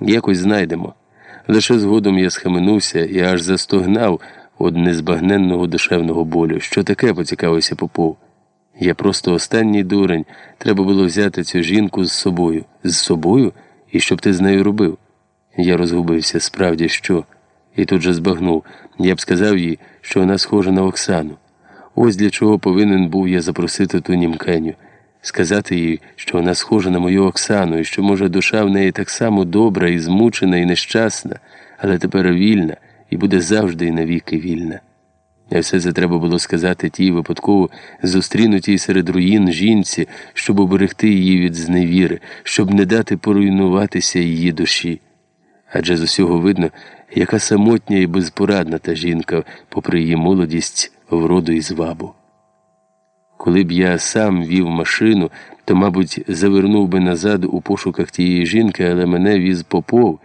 Якось знайдемо. Лише згодом я схаменувся і аж застогнав од незбагненного душевного болю. Що таке, поцікавився Попов. Я просто останній дурень. Треба було взяти цю жінку з собою. З собою? І що б ти з нею робив? Я розгубився, справді що? І тут же збагнув. Я б сказав їй, що вона схожа на Оксану. Ось для чого повинен був я запросити ту німкеню, сказати їй, що вона схожа на мою Оксану, і що, може, душа в неї так само добра, і змучена, і нещасна, але тепер вільна і буде завжди і навіки вільна. А все це треба було сказати тій випадково зустрінутій серед руїн жінці, щоб оберегти її від зневіри, щоб не дати поруйнуватися її душі. Адже з усього видно, яка самотня і безпорадна та жінка, попри її молодість, вроду і звабу. Коли б я сам вів машину, то, мабуть, завернув би назад у пошуках тієї жінки, але мене віз попов,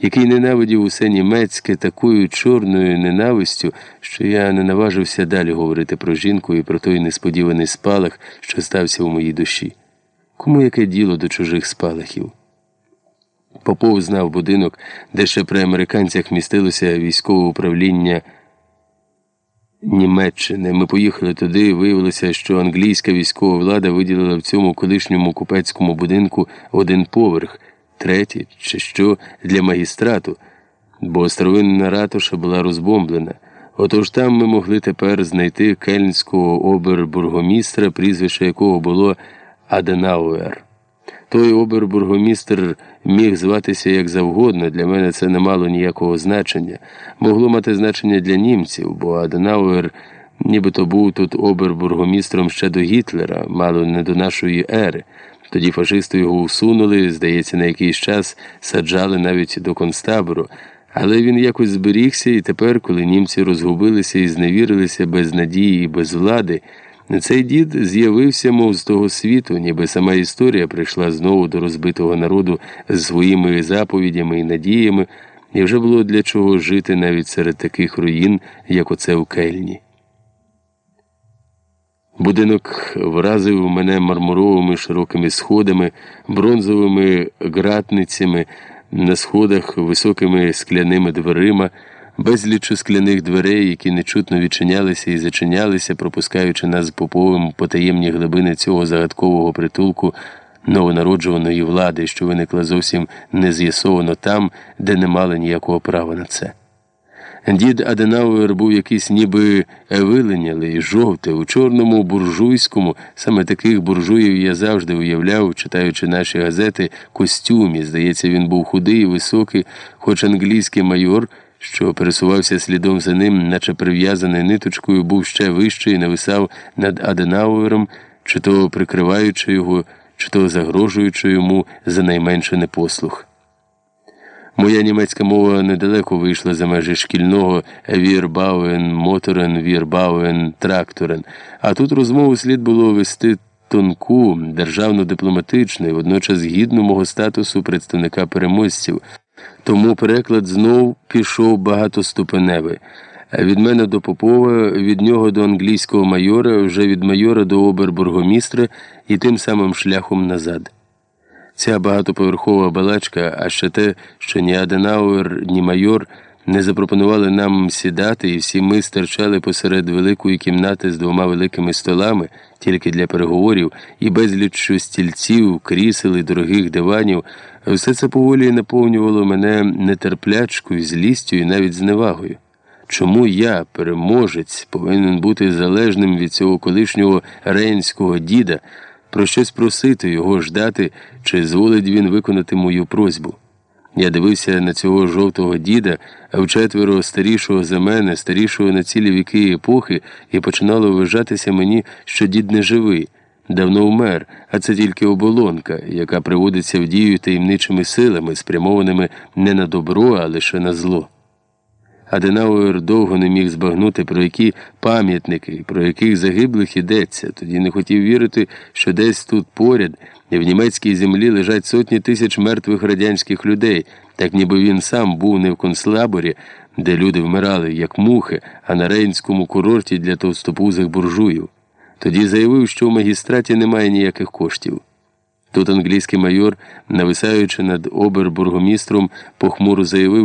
який ненавидів усе німецьке такою чорною ненавистю, що я не наважився далі говорити про жінку і про той несподіваний спалах, що стався у моїй душі. Кому яке діло до чужих спалахів? Попов знав будинок, де ще при американцях містилося військове управління Німеччини. Ми поїхали туди, і виявилося, що англійська військова влада виділила в цьому колишньому купецькому будинку один поверх, третій чи що для магістрату, бо старовинна ратуша була розбомблена. Отож там ми могли тепер знайти кельнського обербургомістра, прізвище якого було Аденауер. Той обербургомістр міг зватися як завгодно, для мене це не мало ніякого значення. Могло мати значення для німців, бо Аденауер нібито був тут обербургомістром ще до Гітлера, мало не до нашої ери. Тоді фашисти його усунули, здається, на якийсь час саджали навіть до концтабору. Але він якось зберігся, і тепер, коли німці розгубилися і зневірилися без надії і без влади. Цей дід з'явився, мов з того світу, ніби сама історія прийшла знову до розбитого народу з своїми заповідями і надіями, і вже було для чого жити навіть серед таких руїн, як оце у Кельні. Будинок вразив мене мармуровими широкими сходами, бронзовими гратницями, на сходах високими скляними дверима безлічу скляних дверей, які нечутно відчинялися і зачинялися, пропускаючи нас поповим потаємні глибини цього загадкового притулку новонароджуваної влади, що виникла зовсім нез'ясовано там, де не мали ніякого права на це. Дід Аденауер був якийсь ніби виленялий, жовтий, у чорному буржуйському, саме таких буржуїв я завжди уявляв, читаючи наші газети, костюмі. Здається, він був худий, високий, хоч англійський майор що пересувався слідом за ним, наче прив'язаний ниточкою, був ще вищий і нависав над Аденауером, чи то прикриваючи його, чи то загрожуючи йому за найменший непослух. Моя німецька мова недалеко вийшла за межі шкільного вірбауен, моторен, вірбауен, тракторен, а тут розмову слід було вести тонку, державно-дипломатичну і водночас гідну мого статусу представника переможців. Тому переклад знов пішов багатоступеневий. Від мене до Попова, від нього до англійського майора, вже від майора до обербургомістра і тим самим шляхом назад. Ця багатоповерхова балачка, а ще те, що ні Аденауер, ні майор не запропонували нам сідати, і всі ми стирчали посеред великої кімнати з двома великими столами, тільки для переговорів, і безліччю стільців, крісел і дорогих диванів. Все це поволі наповнювало мене нетерплячкою, злістю і навіть зневагою. Чому я, переможець, повинен бути залежним від цього колишнього рейнського діда, про щось просити його ждати, чи зволить він виконати мою просьбу? Я дивився на цього жовтого діда, а вчетверо старішого за мене, старішого на цілі віки епохи, і починало вважатися мені, що дід не живий, давно вмер, а це тільки оболонка, яка приводиться в дію таємничими силами, спрямованими не на добро, а лише на зло. Аденауер довго не міг збагнути, про які пам'ятники, про яких загиблих йдеться, тоді не хотів вірити, що десь тут поряд, в німецькій землі лежать сотні тисяч мертвих радянських людей, так ніби він сам був не в концлаборі, де люди вмирали, як мухи, а на рейнському курорті для товстопузих буржуїв. Тоді заявив, що в магістраті немає ніяких коштів. Тут англійський майор, нависаючи над обербургомістром, похмуро заявив,